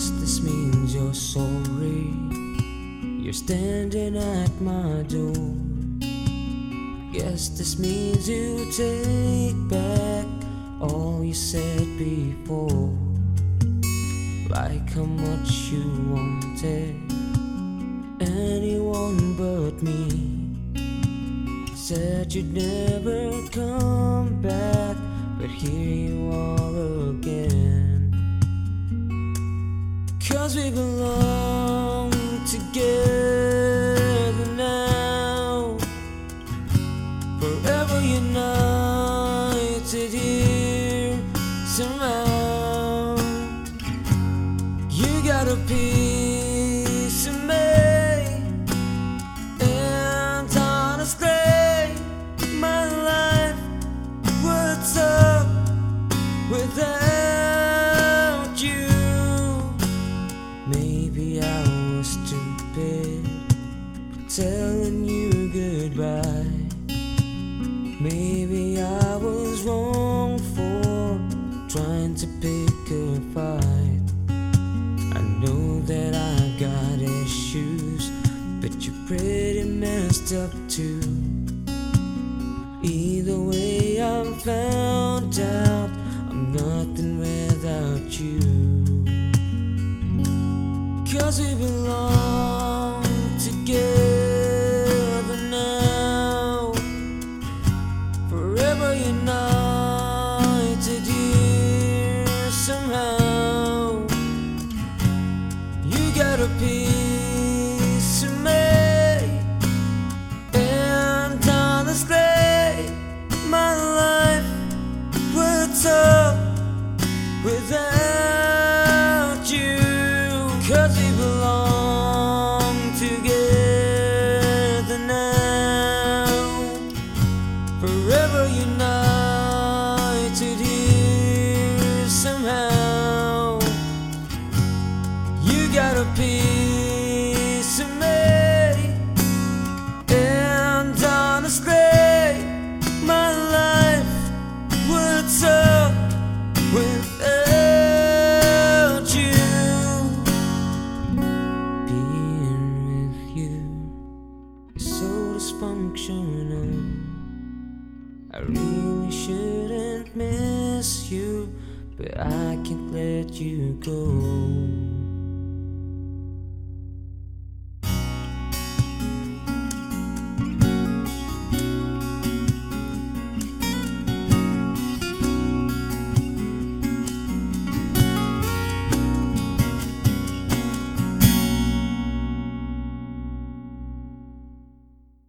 Guess this means you're sorry. You're standing at my door. Guess this means you take back all you said before. Like how much you wanted anyone but me. Said you'd never come back, but here you are again. Cause we belong together now, forever united here somehow. You got a Maybe I was wrong for trying to pick a fight. I know that I got issues, but you're pretty messed up too. Either way, I'm found out I'm nothing without you. Cause we belong together forever united got a piece of me, and honestly, my life would suck without you. Being with you is so dysfunctional. I really shouldn't miss you, but I can't let you go.